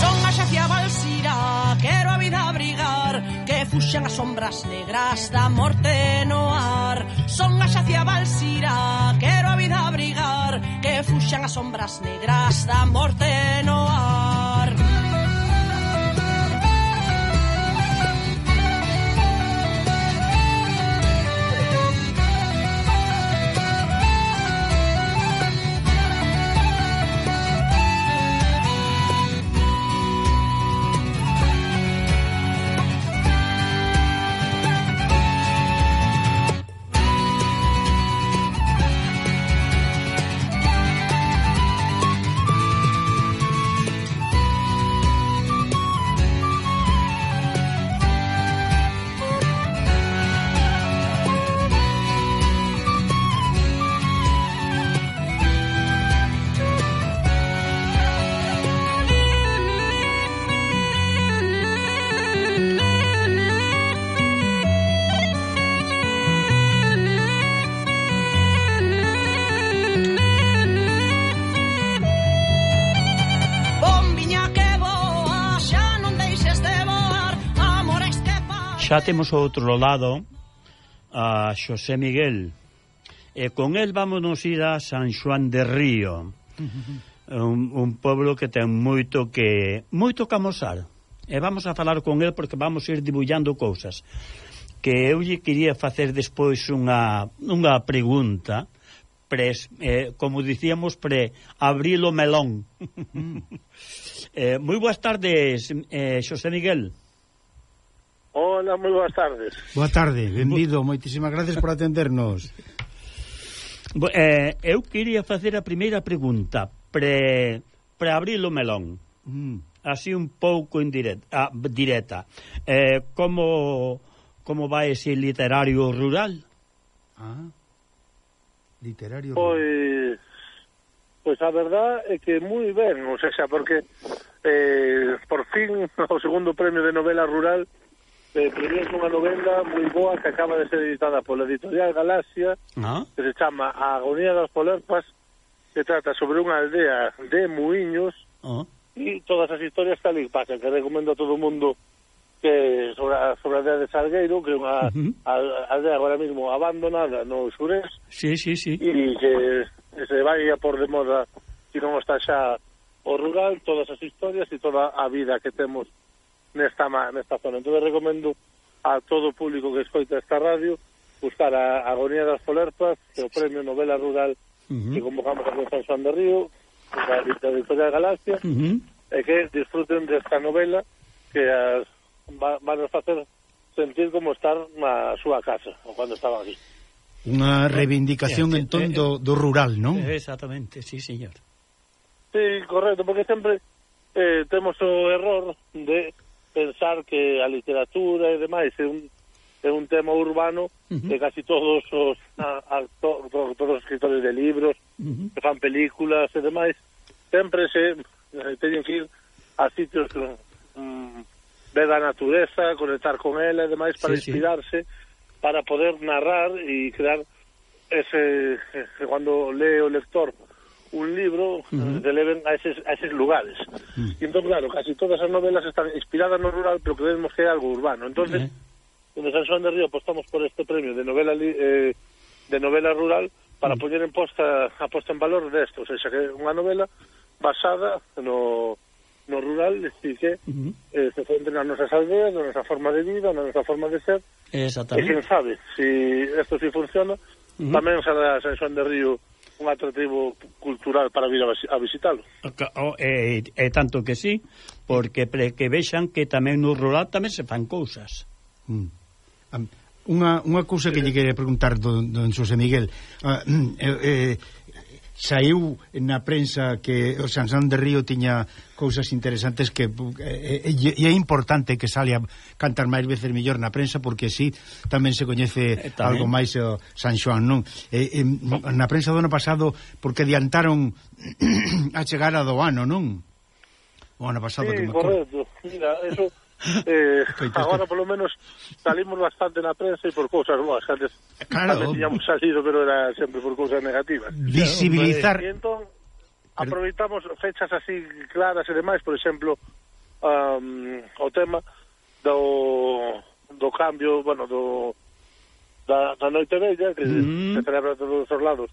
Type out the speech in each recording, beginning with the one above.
Son a xacia balsira, quero a vida abrigar Que fuxan as sombras negras da morte no ar Son a xacia balsira, quero a vida abrigar Que fuxan as sombras negras da morte no ar xa temos outro lado a Xosé Miguel. E con el vámonos ir a San Xoán de Río. Un, un pueblo que ten moito que moito que amosar. E vamos a falar con el porque vamos a ir dibullando cousas. Que eu lle quería facer despois unha, unha pregunta. Pres, eh, como dicíamos pre abrir o melón. Eh, moi boas tardes eh, Xosé Miguel. Hola, moi boas tardes. Boa tarde, benvido, moitísimas gracias por atendernos. Bo, eh, eu quería facer a primeira pregunta pre, pre abrir o melón. Mm. Así un pouco indirecta, ah, directa. Eh, como como vai ese literario rural? Ah. Literario Pois pois a verdad é que moi ben, ou sea, porque eh, por fin o segundo premio de novela rural eh, premias unha novela moi boa que acaba de ser editada pola editorial Galaxia, ah. que se chama A agonía das polerpas, que trata sobre unha aldea de muiños, ah. e todas as historias tal e pasan, que recomendo a todo o mundo que sobre a, sobre a aldea de Salgueiro, que é unha uh -huh. a, aldea agora mesmo abandonada no surés, sí, sí, sí. e que, se vai a por de moda, se non está xa o rural, todas as historias e toda a vida que temos nesta, nesta zona. Entón, recomendo a todo o público que escoita esta radio buscar a Agonía das Polerpas, que é o Premio Novela Rural uh -huh. que convocamos a San Juan de Río, da, da Editorial Galaxia, uh -huh. e que disfruten desta novela que as, va, van a facer sentir como estar na súa casa, ou cando estaba aquí. Unha reivindicación, eh, eh, entón, eh, do, do rural, non? Eh, exactamente, sí, señor. Sí, correcto, porque sempre eh, temos o error de pensar que a literatura e demais é un, é un tema urbano uh -huh. que casi todos os actores, todos os escritores de libros, uh -huh. que fan películas e demais, sempre se eh, teñen que ir a sitios um, mm, ver a natureza, conectar con ela e demais para sí, inspirarse, sí. para poder narrar e crear ese, eh, cuando lee o lector un libro uh eh, -huh. leven a eses, a eses lugares. Uh -huh. E entón, claro, casi todas as novelas están inspiradas no rural, pero creemos que é algo urbano. Entonces, uh -huh. en San Juan de Río apostamos por este premio de novela eh, de novela rural para uh -huh. poñer en posta, a posta en valor desto, o sea, que é unha novela basada no, no rural, e que uh -huh. eh, se centra nas nosas aldeas, na nosa forma de vida, na nosa forma de ser, Exactamente. e quen sabe, se si isto si funciona, uh -huh. tamén será San Juan de Río un atractivo cultural para vir a visitalo. E, e tanto que sí, porque pre, que vexan que tamén no rural tamén se fan cousas. Mm. Unha, unha cousa que lle quería preguntar don, don Xosé Miguel. Uh, eh, eh, saiu na prensa que o Sansón de Río tiña cousas interesantes que e, e, e é importante que saia cantar máis veces mellor na prensa porque así tamén se coñece eh, tamén. algo máis o San Xoán, non? Eh, e, e, na prensa do ano pasado porque adiantaron a chegada do ano, non? O ano pasado sí, que me correcto. Mira, eso eh, agora polo menos salimos bastante na prensa e por cousas boas. Antes claro. tamén tiñamos salido pero era sempre por cousas negativas. Visibilizar. E entón aproveitamos fechas así claras e demais por exemplo um, o tema do, do cambio bueno, do da, da noite bella que mm. se celebra todos os lados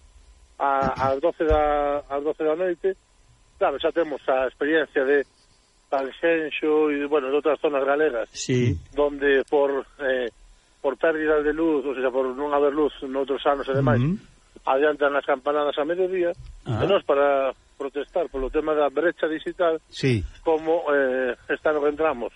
a, ás 12 da, ás 12 da noite. Claro, xa temos a experiencia de Sanxenxo e, bueno, de outras zonas galegas, sí. donde por eh, por pérdidas de luz, ou seja, por non haber luz noutros anos e demais, uh -huh. adiantan as campanadas a mediodía, ah. e nos para protestar polo tema da brecha digital, sí. como eh, esta no que entramos,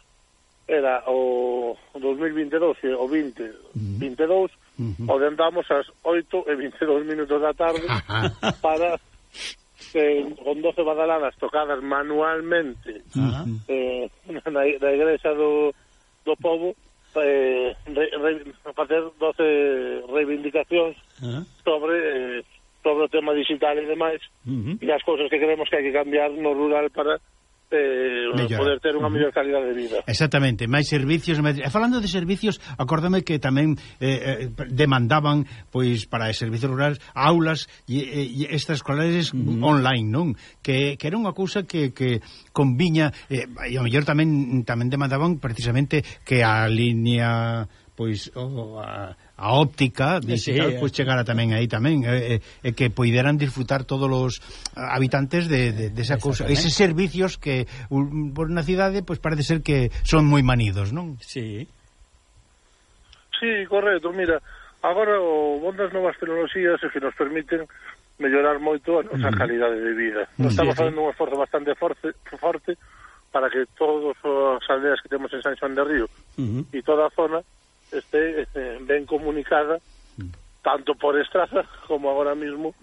era o 2022 e o 20, 22, uh -huh. adiantamos as 8 e 22 minutos da tarde para eh, con 12 badaladas tocadas manualmente eh, na, na igrexa do, do povo eh, re, re, facer 12 reivindicacións uh sobre eh, sobre o tema digital e demais uh e as cousas que creemos que hai que cambiar no rural para eh, mellor. poder ter unha mellor calidad de vida. Exactamente, máis servicios, máis... falando de servicios, acórdame que tamén eh, eh demandaban pois para servicios rurales aulas e, e estas escolares uh -huh. online, non? Que, que era unha cousa que, que conviña eh, e ao mellor tamén tamén demandaban precisamente que a línea pois o, a, a óptica digital sí, pois chegara tamén aí tamén e, e, e que poideran disfrutar todos os habitantes de, de, de esa cousa, eses servicios que por na cidade pois parece ser que son moi manidos, non? Sí. Sí, correcto, mira, agora o bon das novas tecnoloxías que nos permiten mellorar moito a nosa mm. calidade de vida. Nos estamos sí, facendo sí. un esforzo bastante forte, forte para que todas as aldeas que temos en San Xoán de Río uh -huh. e toda a zona este, eh, ben comunicada tanto por estrada como agora mismo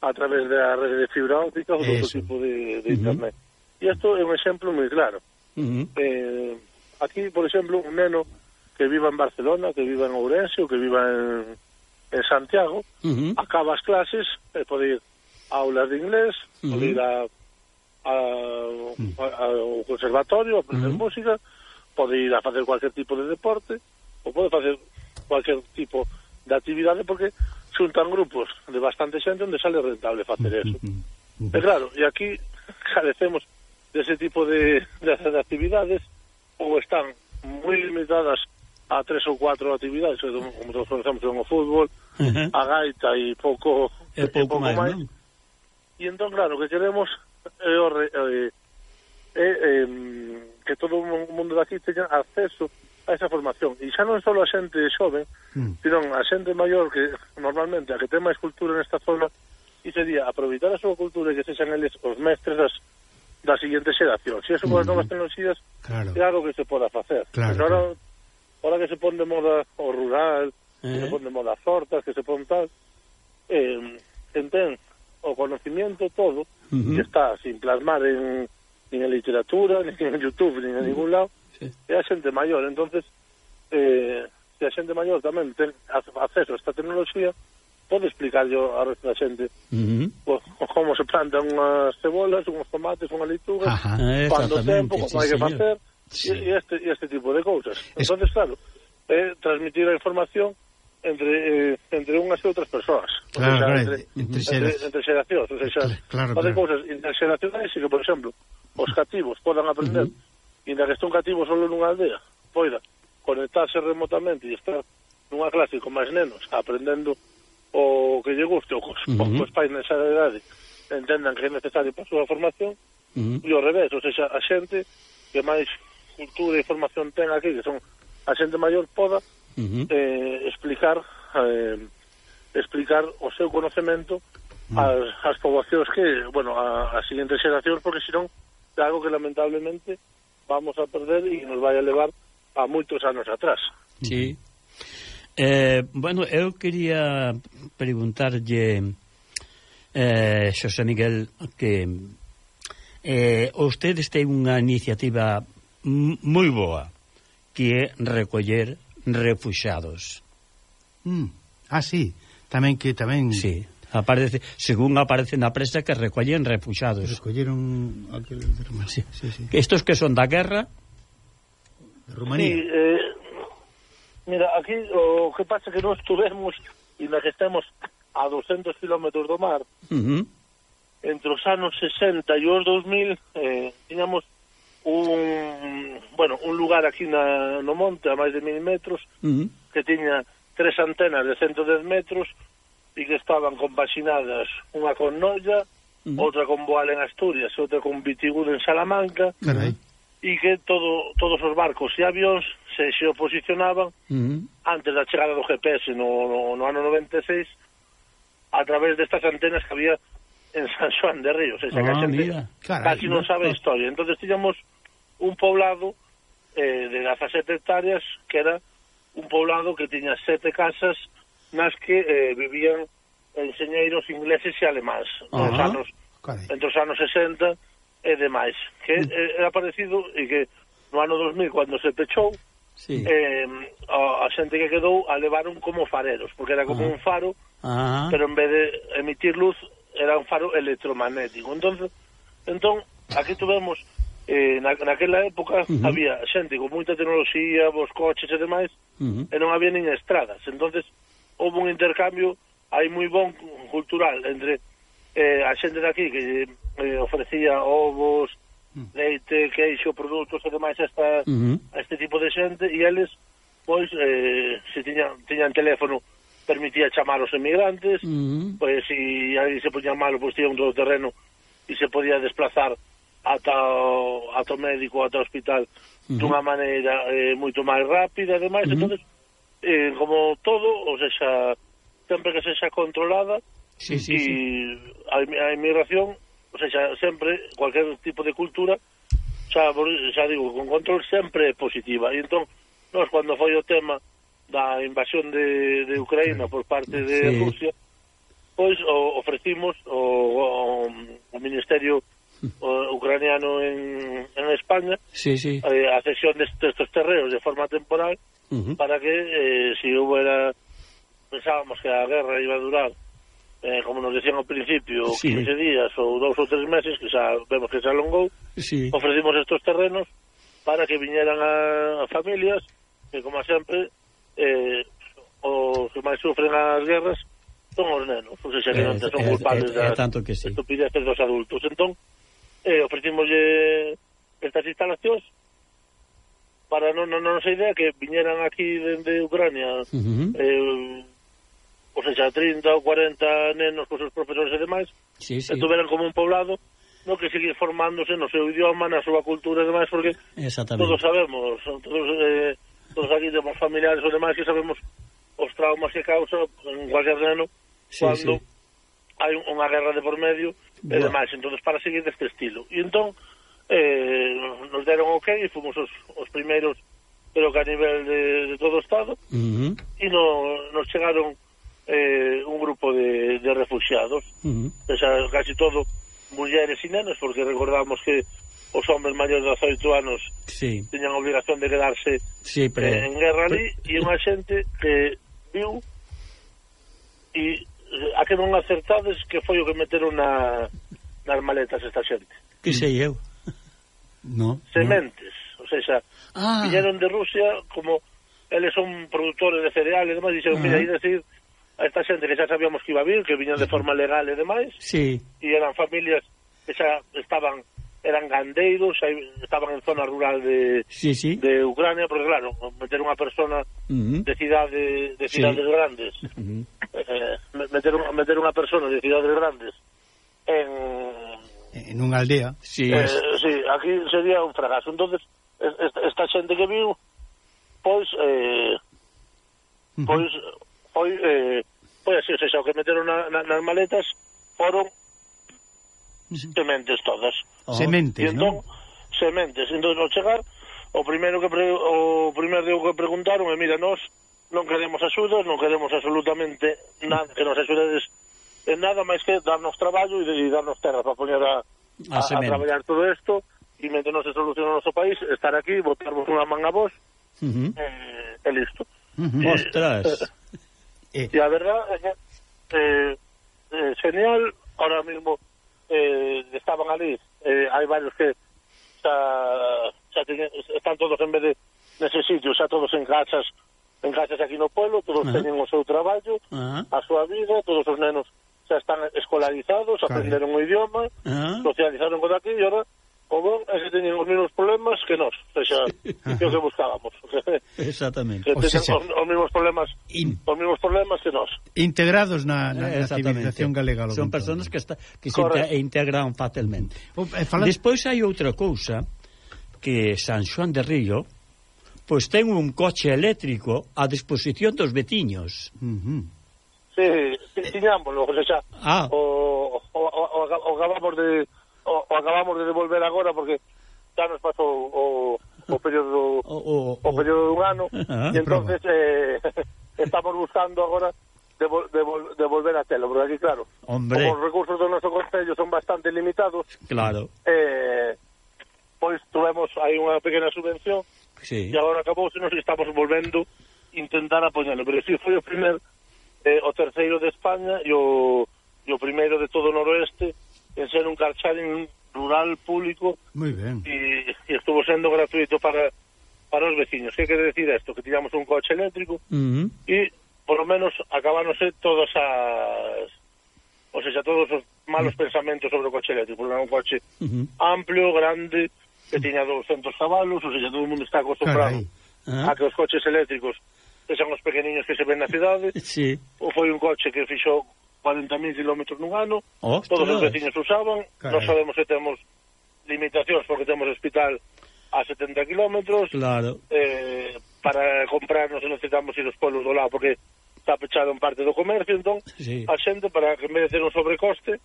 a través da rede de fibra óptica ou do outro tipo de, de uh -huh. internet. E isto é un exemplo moi claro. Uh -huh. eh, aquí, por exemplo, un neno que viva en Barcelona, que viva en Ourense ou que viva en, en Santiago, uh -huh. acaba as clases e eh, pode ir a aulas de inglés, uh -huh. pode ir a, a, a, a, ao conservatorio, a aprender uh -huh. música, pode ir a facer cualquier tipo de deporte, ou pode facer cualquier tipo de actividade porque xuntan grupos de bastante xente onde sale rentable facer eso. E claro, e aquí carecemos dese tipo de, de, de actividades ou están moi limitadas a tres ou cuatro actividades, como todos conocemos o fútbol, a gaita e pouco, e pouco, pouco máis. máis. E entón, claro, que queremos eh, é, eh, eh, eh, que todo o mundo daqui teña acceso a esa formación. E xa non só a xente xoven, mm. sino a xente maior que normalmente a que ten máis cultura nesta zona, e sería aproveitar a súa cultura e que sexan eles os mestres das, da seguintes xeración. Se eso con as mm. novas tecnologías, claro. é algo que se poda facer. Claro, Pero ahora, ahora que se pon de moda o rural, eh. que se eh. pon de moda as hortas, que se pon tal, eh, entén o conocimiento todo uh que está sin plasmar en, nin en literatura, nin en Youtube, nin en ningún lado sí. é a xente maior, entonces eh, se a xente maior tamén ten acceso a esta tecnoloxía pode explicar yo a resto da xente uh -huh. pues, como se plantan unhas cebolas, unhos tomates, unha leituga ah, cando tempo, como sí, hai que facer sí. e este, este tipo de cousas. Es... entonces claro, eh, transmitir a información entre eh, entre unhas e outras persoas. Claro, o sea, claro, entre, entre, xeras... entre, xeracións. O sea, claro, claro, claro. interxeracionais e que, por exemplo, os cativos podan aprender uh -huh inda que estou cativo solo nunha aldea, poida conectarse remotamente e estar nunha clase con máis nenos, aprendendo o que lle guste, o cos, uh -huh. os pais nesa edade entendan que é necesario para a súa formación, uh -huh. e ao revés, ou seja, a xente que máis cultura e formación ten aquí, que son a xente maior poda uh -huh. eh, explicar eh, explicar o seu conocemento ás, ás poboacións que, bueno, a, a seguinte xeracións, porque senón é algo que lamentablemente vamos a perder e nos vai a levar a moitos anos atrás. Sí. Eh, bueno, eu quería preguntarlle eh, Xosé Miguel que eh, ustedes ten unha iniciativa moi boa que é recoller refuxados. Mm. Ah, sí, tamén que tamén Sí aparece, según aparece na presa que recollen repuxados. Recolleron aqueles de Rumanía. Sí. Sí, sí. Estos que son da guerra de Rumanía. Sí, eh, mira, aquí o que pasa que nós tuvemos e na que estamos a 200 km do mar. Uh -huh. Entre os anos 60 e os 2000 eh, tiñamos un bueno, un lugar aquí na, no monte a máis de mil metros uh -huh. que tiña tres antenas de 110 metros e que estaban compaxinadas unha con Noia, uh outra con Boal en Asturias outra con Vitigud en Salamanca, Carai. e que todo, todos os barcos e avións se xeoposicionaban uh -huh. antes da chegada do GPS no, no, no ano 96 a través destas antenas que había en San Juan de Ríos. o sea, oh, que a xente Carai, casi non sabe a historia. Entonces tiñamos un poblado eh, de 17 hectáreas que era un poblado que tiña sete casas nas que eh, vivían enxeñeiros ingleses e alemáns uh -huh. nos anos, Carai. entre os anos 60 e demais que mm. eh, era parecido e que no ano 2000 cando se pechou sí. eh, a, a xente que quedou a levaron como fareros porque era como uh -huh. un faro uh -huh. pero en vez de emitir luz era un faro electromagnético entonces entón aquí tuvemos eh, na, naquela época uh -huh. había xente con moita tecnoloxía, vos coches e demais, uh -huh. e non había nin estradas. entonces houve un intercambio hai moi bon cultural entre eh, a xente de aquí que eh, ofrecía ovos, leite, queixo, produtos e demais a, esta, uh -huh. a este tipo de xente e eles pois eh, se tiñan, tiñan teléfono permitía chamar os emigrantes uh -huh. pois se aí se poñía malo pois tiña un do terreno e se podía desplazar ata o, ata o médico, ata o hospital uh -huh. dunha maneira eh, moito máis rápida e demais, uh -huh. entonces eh, como todo, ou seja, sempre que sexa controlada, sí, sí, e sí. A, a inmigración, ou seja, sempre, cualquier tipo de cultura, xa, xa digo, con control sempre é positiva. E entón, nós, cando foi o tema da invasión de, de Ucraína por parte de sí. Rusia, pois o, ofrecimos o, o, o Ministerio o, ucraniano en, en España sí, sí. Eh, a cesión destes de, de terreos de forma temporal uh -huh. para que eh, si hubiera pensábamos que a guerra iba a durar eh, como nos decían ao principio, sí. 15 días ou dous ou tres meses, que xa vemos que se alongou, sí. ofrecimos estos terrenos para que viñeran a, a familias que, como sempre, eh, os que máis sufren as guerras son os nenos, ou seja, que eh, son eh, culpables eh, eh, tanto que sí. estupideces dos adultos. Entón, eh, ofrecimoslle estas instalacións para non, non, non sei idea que viñeran aquí dende Ucrania uh -huh. eh, ou seja, 30 ou 40 nenos cos seus profesores e demais sí, sí. Estuveran como un poblado no que seguir formándose no seu idioma, na súa cultura e demais porque todos sabemos todos, eh, todos aquí temos familiares ou demais que sabemos os traumas que causa en cualquier neno sí, cando sí. hai unha guerra de por medio e demais, entonces para seguir deste estilo e entón eh, nos deron o okay, e fomos os, os primeiros pero que a nivel de, de todo o Estado uh -huh. e no, nos chegaron eh, un grupo de, de refugiados uh -huh. o sea, casi todo mulleres e nenas porque recordamos que os homens maiores de 18 anos sí. teñan a obligación de quedarse sí, pero... eh, en guerra ali e unha xente que viu e eh, a que non acertades que foi o que meteron na, nas maletas esta xente que sei eu no, sementes. No. O sea, ah. viñeron de Rusia como eles son produtores de cereales e demais, dixeron, uh -huh. mira, ir decir a esta xente que xa sabíamos que iba a vir, que viñan de forma legal e demais, sí. e eran familias que xa estaban eran gandeiros, estaban en zona rural de, sí, sí. de Ucrania, porque claro, meter unha persona uh -huh. de cidade de cidades sí. grandes, uh -huh. eh, eh meter, meter unha persona de cidades grandes en en unha aldea. Si, eh, es... si, aquí sería un fracaso. Entonces, esta, esta xente que viu pois eh, pois uh -huh. foi eh, foi así, o sea, o que meteron na, na, nas maletas foron sementes todas. Oh. Sementes, entón, ¿no? Sementes. Entón, ao chegar, o primeiro que pre, o primeiro que preguntaron é, mira, nós non queremos axudas, non queremos absolutamente nada que nos axudedes e nada máis que darnos traballo e, e darnos terra para poñer a, a, a, a traballar todo isto e mentre non se soluciona o noso país estar aquí, botarvos unha man a vos uh -huh. eh, e listo uh. Ostras e, eh, e a verdad é que eh, eh, genial ahora mismo eh, estaban ali eh, hai varios que xa, xa teñen, están todos en vez de nese sitio, xa todos en casas en casas aquí no pueblo, todos uh -huh. teñen o seu traballo, uh -huh. a súa vida, todos os nenos xa están escolarizados, aprenderon o idioma, ah. socializaron con aquí, e agora o bon é que teñen os mesmos problemas que nós, o sea, que o que buscábamos. Exactamente. Que teñen o sea, os, os mesmos problemas, in... os mesmos problemas que nós. Integrados na, na, na civilización galega. Son personas que está, que Corre. se integran facilmente. Eh, falan... Despois hai outra cousa que San Juan de Río pois ten un coche eléctrico a disposición dos veciños. Uh -huh. Sí, tiñámoslo, ah. o sea, ah. o, o, o, o acabamos de o, o acabamos de devolver agora porque xa nos pasou o, o período o, o, o período dun ano ah, e entonces eh, estamos buscando agora devol, devol, devolver a tela, porque aquí claro, Hombre. como os recursos do noso concello son bastante limitados. Claro. Eh, pois tuvemos aí unha pequena subvención sí. e agora acabouse nos estamos volvendo intentar apoñalo, pero si foi o primeiro eh, o terceiro de España e o, e o primeiro de todo o noroeste en ser un carcharing rural público Muy ben. E, e estuvo sendo gratuito para para os veciños. Que quere decir isto? Que tiramos un coche eléctrico uh -huh. e por lo menos acabáronse todas as ou sea, todos os malos uh -huh. pensamentos sobre o coche eléctrico, era un coche uh -huh. amplio, grande, que tiña 200 cabalos, ou sea, todo o mundo está acostumbrado Carai. uh -huh. a que os coches eléctricos que son os pequeniños que se ven na cidade. Sí. O foi un coche que fixo 40.000 km nun ano. Ostras. Todos os veciños usaban. Claro. non sabemos que temos limitacións porque temos hospital a 70 km. Claro. Eh, para comprar nos necesitamos ir aos polos do lado porque está pechado en parte do comercio, entón sí. a xente para que en vez de ter un sobrecoste,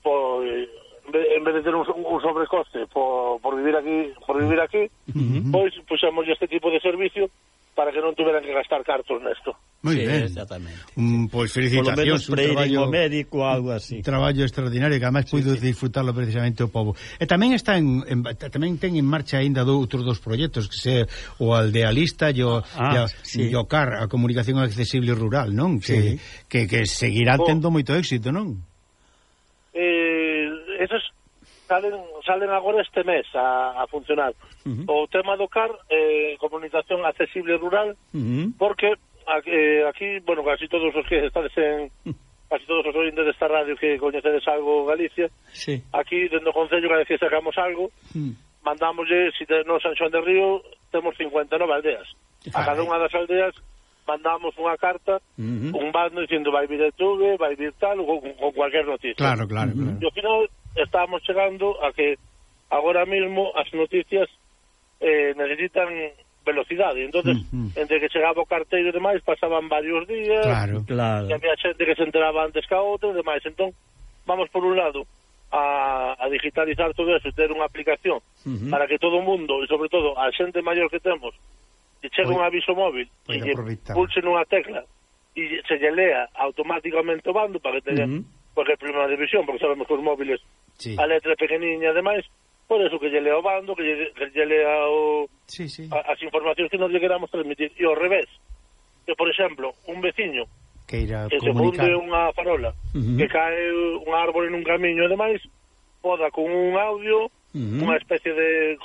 pois en vez de ter un, un sobrecoste por, por vivir aquí, por vivir aquí, uh -huh. pois puxamos este tipo de servicio para que non tuveran que gastar cartos nesto. Moi sí, ben. Mm, pois un pois pues, felicitacións, un traballo médico algo así. Traballo extraordinario que además sí, puido sí. disfrutarlo precisamente o povo. E tamén está en, en tamén ten en marcha aínda do outros dos proxectos que se o aldealista e o ah, a, sí. o CAR, a comunicación accesible rural, non? Sí. Que, que seguirá oh. tendo moito éxito, non? Eh salen, salen agora este mes a, a funcionar. Uh -huh. O tema do CAR, eh, comunicación accesible rural, uh -huh. porque aquí, eh, aquí, bueno, casi todos os que estades en... Casi todos os ointes desta radio que coñecedes algo Galicia, sí. aquí, dentro do Concello, cada vez que sacamos algo, uh -huh. mandámoslle, si te, no San Xoán de Río, temos 59 aldeas. A cada unha das aldeas mandamos unha carta, uh -huh. un bando dicindo vai vir de tuve, vai vir tal, ou con, con cualquier noticia. Claro, claro, claro. E ao final estamos chegando a que agora mesmo as noticias eh, necesitan velocidade. Entonces, uh -huh. entre que chegaba o carteiro e demais, pasaban varios días. Claro, claro. E había xente que se enteraba antes que a outra e demais. Entón, vamos por un lado a, a digitalizar todo eso, ter unha aplicación uh -huh. para que todo o mundo, e sobre todo a xente maior que temos, que chegue pois un aviso móvil pois e lle pulse nunha tecla e se lle lea automáticamente o bando para que teña uh -huh. porque é primeira división, porque sabemos que os móviles sí. a letra pequeniña, ademais, por eso que lle lea o bando, que lle, que lle lea o, sí, sí. A, as informacións que nos lle queramos transmitir. E ao revés, que, por exemplo, un veciño que, irá que se funde unha farola, uh -huh. que cae un árbol en un camiño, ademais, poda con un audio, uh -huh. unha especie de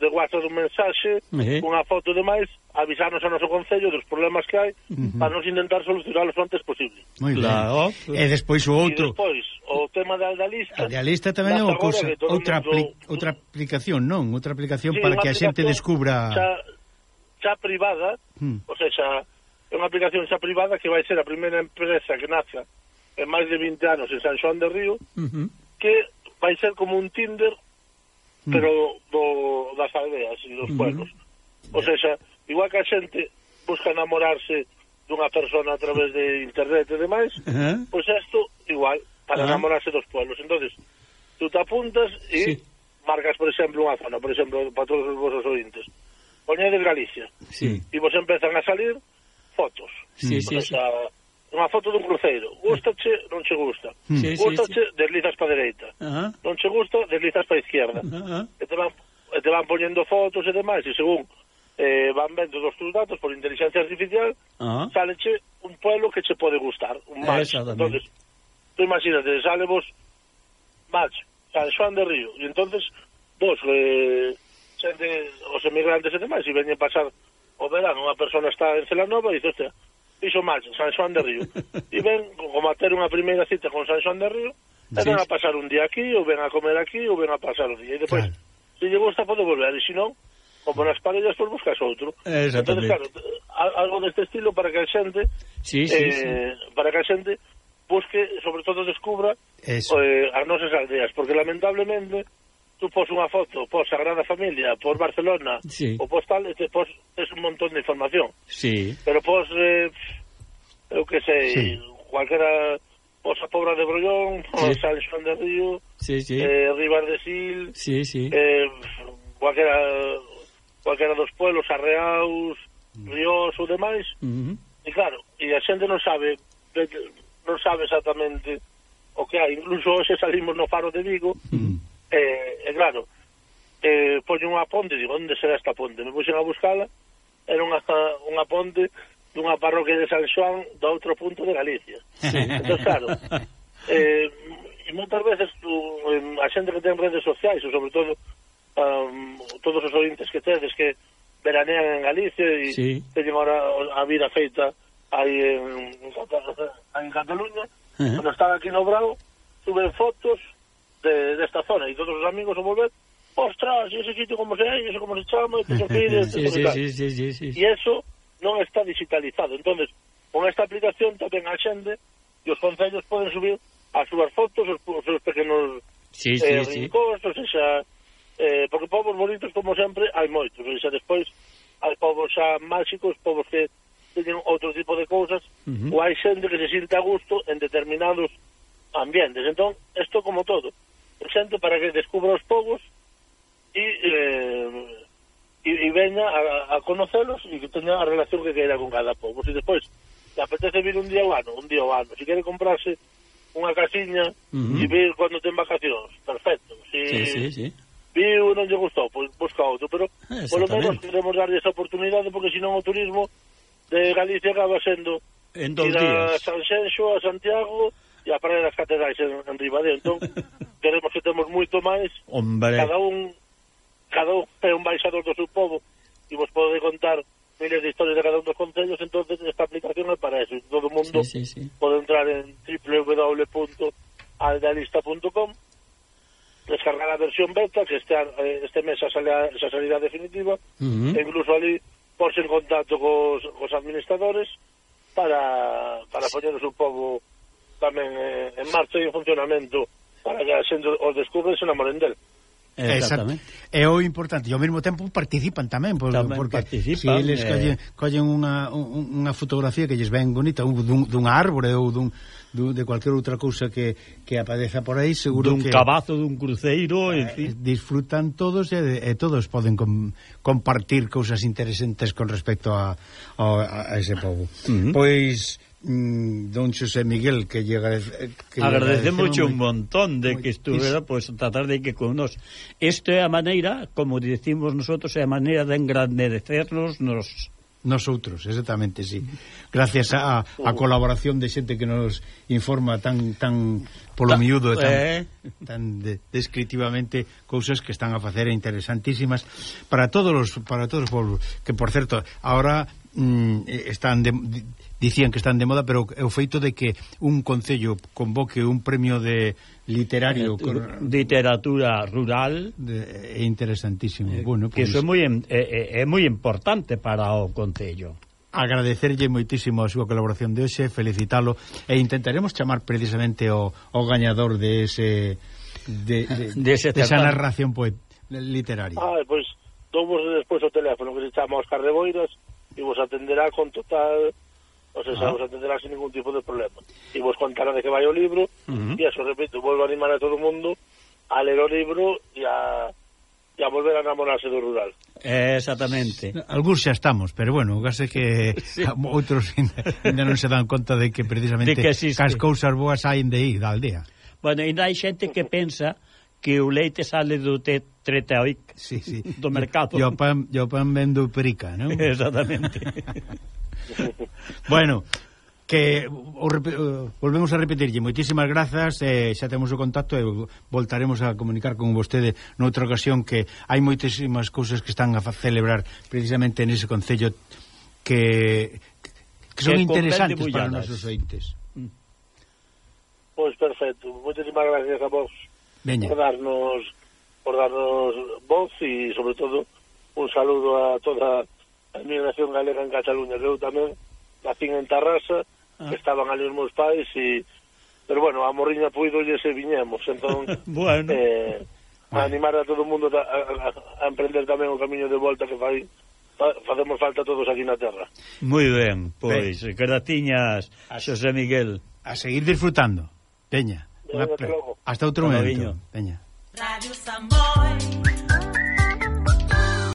de WhatsApp un mensaxe, uh unha foto e demais, avisarnos ao noso concello dos problemas que hai uh -huh. para nos intentar solucionarlos o antes posible. Moi claro. E despois o outro. E despois, o tema da Aldalista. Aldalista tamén é unha cousa, outra, apli outra aplicación, non? Outra aplicación sí, para que a xente descubra... Xa, xa privada, hmm. ou sea, xa, é unha aplicación xa privada que vai ser a primeira empresa que naza en máis de 20 anos en San Xoán de Río, uh -huh. que vai ser como un Tinder pero do, das aldeas e dos pueblos. O sea, igual que a xente busca enamorarse dunha persona a través de internet e demais, uh -huh. pois pues isto igual, para uh -huh. enamorarse dos pueblos. entonces tú te apuntas e sí. marcas, por exemplo, unha zona, por exemplo, para todos os vosos ointes. Poñedes Galicia. Sí. E vos empezan a salir fotos. Sí, sí, o sí unha foto dun cruceiro. Gustache, non che gusta. Hmm. Sí, Gustache, sí, sí. deslizas para dereita. Uh -huh. Non che gusta, deslizas para izquierda. Uh -huh. E te van, e te van poñendo fotos e demais, e según eh, van vendo dos teus datos por inteligencia artificial, uh -huh. saleche un pueblo que che pode gustar, un match. Entonces, tú imagínate, sale vos match, San Juan de Río, e entonces vos, eh, xente, os emigrantes e demais, e veñen pasar o verano, unha persona está en Celanova e dice, hostia, fixo mal San Xoán de Río. E ven como a ter unha primeira cita con San Xoán de Río, e ven a pasar un día aquí, ou ven a comer aquí, ou ven a pasar o día. E depois, claro. se lle gusta, pode volver, e se non, como nas parellas, pois buscas outro. Entonces, claro, algo deste estilo para que a xente, sí, sí, eh, sí. para que a xente busque, sobre todo, descubra Eso. eh, as nosas aldeas, porque lamentablemente tú pos unha foto, pos Sagrada Familia, pos Barcelona, sí. o pos tal, te pos, es un montón de información. Sí. Pero pos, eh, eu que sei, sí. cualquera, pos a Pobra de Brollón, pos sí. San Juan de Río, sí, sí. Eh, Rivas de Sil, sí, sí. Eh, cualquera, cualquera dos pueblos, Arreaus, mm. Ríos ou demais, uh -huh. e claro, e a xente non sabe, non sabe exactamente o que hai. Incluso hoxe salimos no faro de Vigo, uh -huh. eh, E claro, eh, poño unha ponte, digo, onde será esta ponte? Me puxen a buscala, era unha, unha ponte dunha parroquia de San Xoán do outro punto de Galicia. Sí. Entón, claro, eh, e moitas veces tú, a xente que ten redes sociais, ou sobre todo um, todos os ointes que tedes que veranean en Galicia e sí. teñen ahora a vida feita aí en, en Cataluña, uh -huh. cando están aquí no Bravo, suben fotos de, desta zona e todos os amigos a volver ostras, ese sitio como se é, ese como se chama, e que ir, sí, sí, sí, sí, sí, sí. E eso non está digitalizado. entonces con esta aplicación tamén a xente e os concellos poden subir as súas fotos, os, os seus pequenos eh, sí, sí, eh, rincóns, sí. ou xa, eh, porque povos bonitos, como sempre, hai moitos, ou xa, despois hai povos xa máxicos, povos que teñen outro tipo de cousas, uh -huh. ou hai xente que se sinta a gusto en determinados ambientes. Entón, isto como todo, xente para que descubra os povos e eh, e, e veña a, a conocelos e que teña a relación que queira con cada povo. Se despois, te apetece vir un día ao ano, un día ao ano. Se quere comprarse unha casiña uh -huh. e vir cando ten vacacións, perfecto. Si, sí, sí, sí. Viu, non lle gustou, pois busca outro, pero polo menos queremos darlle esa oportunidade porque senón o turismo de Galicia acaba sendo en dos ir días. a Sanxenxo, a Santiago e a Praia das Catedrais en, en Ribadeo. Entón, queremos que temos moito máis Hombre. cada un cada un é un baixador do seu povo e vos pode contar miles de historias de cada un dos concellos entonces esta aplicación é para eso todo o mundo sí, sí, sí. pode entrar en www.aldalista.com descargar a versión beta que este, este mes xa sale a salida definitiva uh -huh. e incluso ali porse en contacto cos, cos administradores para, para sí. poñer o seu povo tamén eh, en marcha e en funcionamento para que a xente os descubres unha morendel. Exactamente. É o importante. E ao mesmo tempo participan tamén, por, tamén porque participan, se eles eh... collen, collen unha, unha fotografía que lles ven bonita un, dun, dunha árbore ou dun, dun de cualquier outra cousa que, que apareza por aí, seguro dun que... Dun cabazo, dun cruceiro, en eh, fin. Disfrutan todos e, e todos poden com, compartir cousas interesantes con respecto a, a, a ese povo. Uh -huh. Pois Mm, don José Miguel que lle eh, que agradecemos un montón de que estuvera pues, pois, tratar de que con nos isto é a maneira como dicimos nosotros é a maneira de engrandecernos nos Nosotros, exactamente, sí. Gracias a, a oh. colaboración de xente que nos informa tan tan polo miúdo tan, eh? tan de, descriptivamente cousas que están a facer interesantísimas para todos os para todos os que por certo, agora mm, están de, de dicían que están de moda, pero é o feito de que un concello convoque un premio de literario eh, literatura rural de, é interesantísimo. Eh, bueno, pois, que iso é moi é, eh, eh, é moi importante para o concello agradecerlle moitísimo a súa colaboración de hoxe, felicitalo e intentaremos chamar precisamente o, o gañador de ese de, de, de, ese de esa narración poet, literaria. Ah, pois pues, despois o teléfono que se chama Oscar de Boiras e vos atenderá con total O sea, ah. vos atenderá sin ningún tipo de problema. E vos contará de que vai o libro, uh -huh. e eso, repito, volvo a animar a todo o mundo a ler o libro e a, e a volver a enamorarse do rural. Exactamente. Algúns xa estamos, pero bueno, case que sí. outros ainda non se dan conta de que precisamente de que, existe. as cousas boas saen de aí, da aldea. Bueno, ainda hai xente que pensa que o leite sale do te tretaoic sí, sí. do mercado. E o pan, yo pan vendo perica, non? Exactamente. Bueno, que o, volvemos a repetirlle. Moitísimas grazas, eh, xa temos o contacto e eh, voltaremos a comunicar con vostede noutra ocasión que hai moitísimas cousas que están a celebrar precisamente nese concello que, que son que interesantes para os nosos ointes. Mm. Pois perfecto, moitísimas gracias a vos Veña. por darnos por darnos voz e sobre todo un saludo a toda a inmigración galega en Cataluña, eu tamén nacín en Tarrasa, ah. que estaban ali os meus pais e pero bueno, a morriña puido e se viñemos, entón bueno. eh, a animar a todo o mundo a, a, a emprender tamén o camiño de volta que fai facemos falta todos aquí na terra. Moi ben, pois, ben. gardatiñas, Xosé Miguel. A seguir disfrutando. Peña. Hasta outro momento. Peña. Radio Samboy.